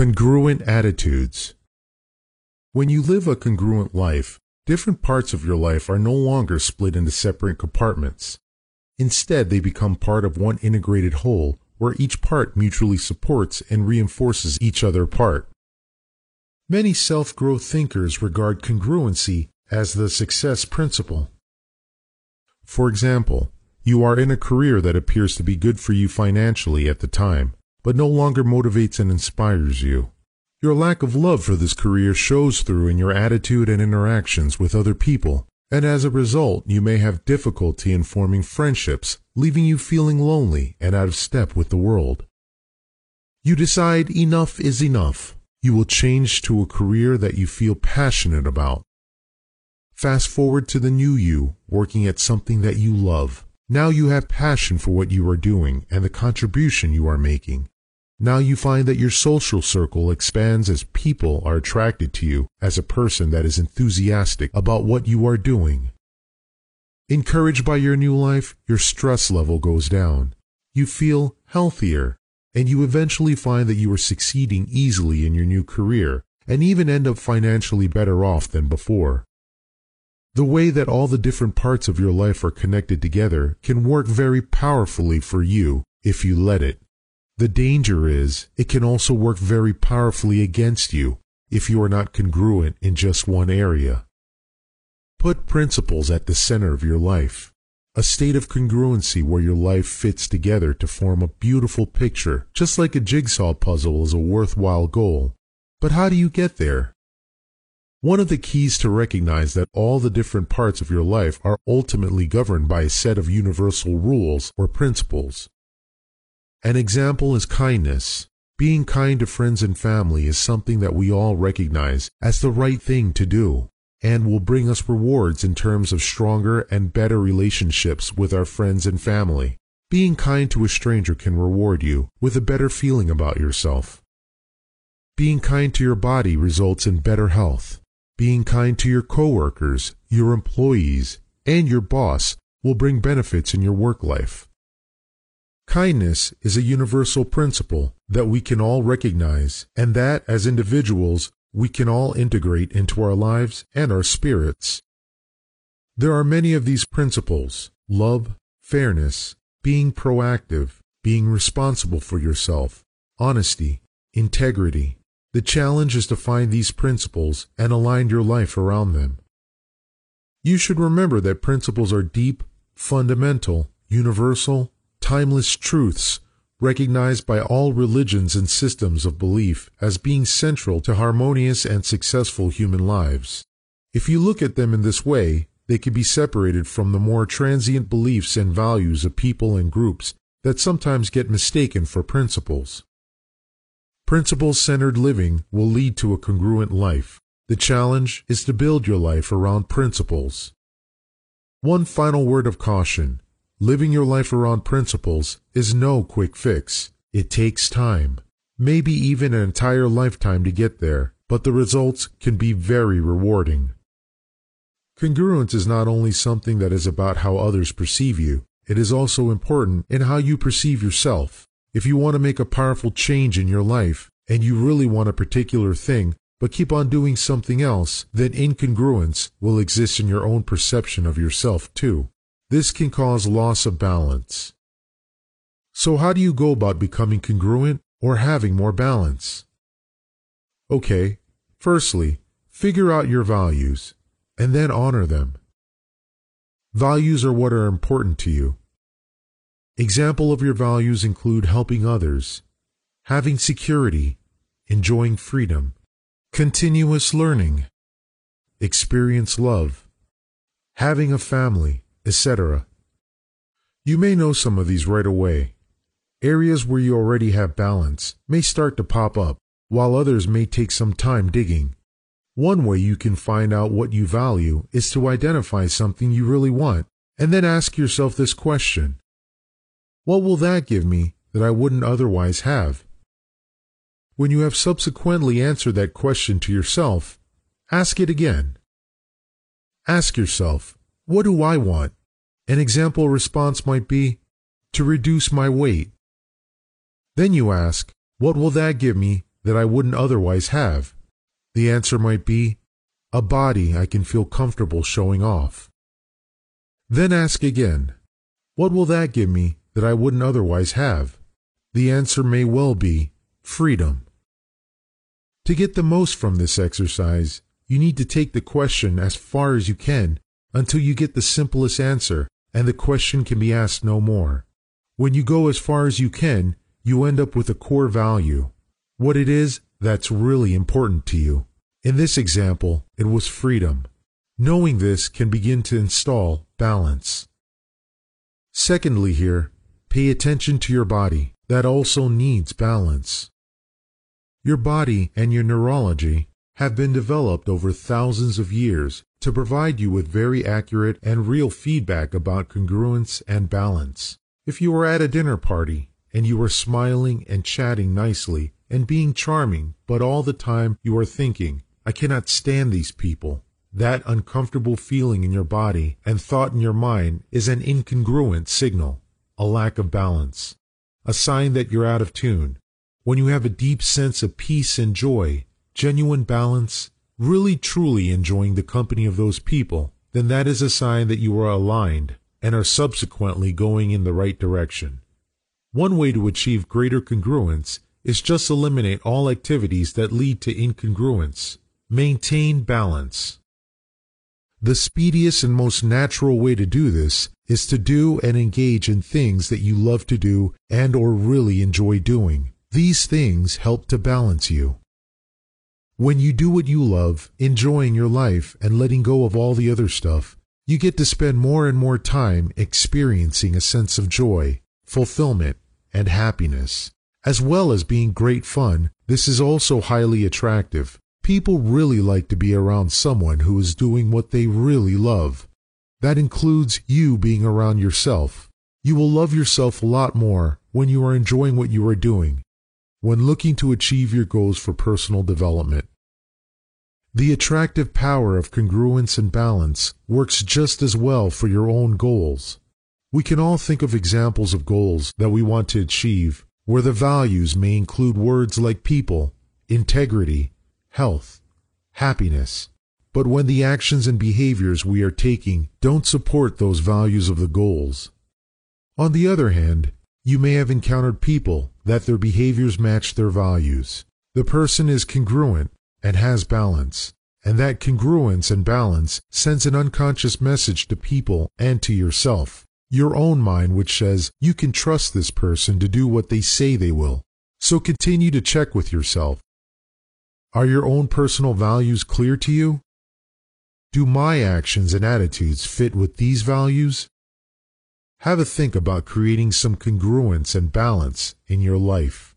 Congruent attitudes. When you live a congruent life, different parts of your life are no longer split into separate compartments. Instead, they become part of one integrated whole where each part mutually supports and reinforces each other part. Many self-growth thinkers regard congruency as the success principle. For example, you are in a career that appears to be good for you financially at the time, but no longer motivates and inspires you. Your lack of love for this career shows through in your attitude and interactions with other people, and as a result, you may have difficulty in forming friendships, leaving you feeling lonely and out of step with the world. You decide enough is enough. You will change to a career that you feel passionate about. Fast forward to the new you, working at something that you love. Now you have passion for what you are doing and the contribution you are making. Now you find that your social circle expands as people are attracted to you as a person that is enthusiastic about what you are doing. Encouraged by your new life, your stress level goes down. You feel healthier, and you eventually find that you are succeeding easily in your new career and even end up financially better off than before. The way that all the different parts of your life are connected together can work very powerfully for you if you let it. The danger is it can also work very powerfully against you if you are not congruent in just one area. Put principles at the center of your life, a state of congruency where your life fits together to form a beautiful picture, just like a jigsaw puzzle is a worthwhile goal. But how do you get there? One of the keys to recognize that all the different parts of your life are ultimately governed by a set of universal rules or principles. An example is kindness. Being kind to friends and family is something that we all recognize as the right thing to do and will bring us rewards in terms of stronger and better relationships with our friends and family. Being kind to a stranger can reward you with a better feeling about yourself. Being kind to your body results in better health. Being kind to your coworkers, your employees, and your boss will bring benefits in your work life. Kindness is a universal principle that we can all recognize and that as individuals we can all integrate into our lives and our spirits. There are many of these principles love, fairness, being proactive, being responsible for yourself, honesty, integrity, the challenge is to find these principles and align your life around them. You should remember that principles are deep, fundamental, universal, timeless truths recognized by all religions and systems of belief as being central to harmonious and successful human lives. If you look at them in this way, they can be separated from the more transient beliefs and values of people and groups that sometimes get mistaken for principles. Principles centered living will lead to a congruent life. The challenge is to build your life around principles. One final word of caution living your life around principles is no quick fix. It takes time, maybe even an entire lifetime to get there, but the results can be very rewarding. Congruence is not only something that is about how others perceive you, it is also important in how you perceive yourself. If you want to make a powerful change in your life and you really want a particular thing, but keep on doing something else, then incongruence will exist in your own perception of yourself too. This can cause loss of balance. So how do you go about becoming congruent or having more balance? Okay, firstly, figure out your values and then honor them. Values are what are important to you. Example of your values include helping others, having security, enjoying freedom, continuous learning, experience love, having a family, etc. You may know some of these right away. Areas where you already have balance may start to pop up, while others may take some time digging. One way you can find out what you value is to identify something you really want and then ask yourself this question what will that give me that I wouldn't otherwise have? When you have subsequently answered that question to yourself, ask it again. Ask yourself, what do I want? An example response might be, to reduce my weight. Then you ask, what will that give me that I wouldn't otherwise have? The answer might be a body I can feel comfortable showing off. Then ask again, what will that give me that I wouldn't otherwise have? The answer may well be freedom. To get the most from this exercise, you need to take the question as far as you can until you get the simplest answer and the question can be asked no more. When you go as far as you can, you end up with a core value, what it is that's really important to you. In this example, it was freedom. Knowing this can begin to install balance. Secondly, here, pay attention to your body. That also needs balance. Your body and your neurology have been developed over thousands of years to provide you with very accurate and real feedback about congruence and balance. If you are at a dinner party and you are smiling and chatting nicely and being charming, but all the time you are thinking, I cannot stand these people, that uncomfortable feeling in your body and thought in your mind is an incongruent signal, a lack of balance, a sign that you're out of tune. When you have a deep sense of peace and joy, genuine balance, really truly enjoying the company of those people, then that is a sign that you are aligned and are subsequently going in the right direction. One way to achieve greater congruence is just eliminate all activities that lead to incongruence. Maintain balance. The speediest and most natural way to do this is to do and engage in things that you love to do and or really enjoy doing. These things help to balance you. When you do what you love, enjoying your life and letting go of all the other stuff, you get to spend more and more time experiencing a sense of joy, fulfillment, and happiness. As well as being great fun, this is also highly attractive. People really like to be around someone who is doing what they really love. That includes you being around yourself. You will love yourself a lot more when you are enjoying what you are doing, when looking to achieve your goals for personal development. The attractive power of congruence and balance works just as well for your own goals. We can all think of examples of goals that we want to achieve where the values may include words like people, integrity, health, happiness. But when the actions and behaviors we are taking don't support those values of the goals. On the other hand, you may have encountered people that their behaviors match their values. The person is congruent and has balance. And that congruence and balance sends an unconscious message to people and to yourself, your own mind, which says you can trust this person to do what they say they will. So continue to check with yourself. Are your own personal values clear to you? Do my actions and attitudes fit with these values? Have a think about creating some congruence and balance in your life.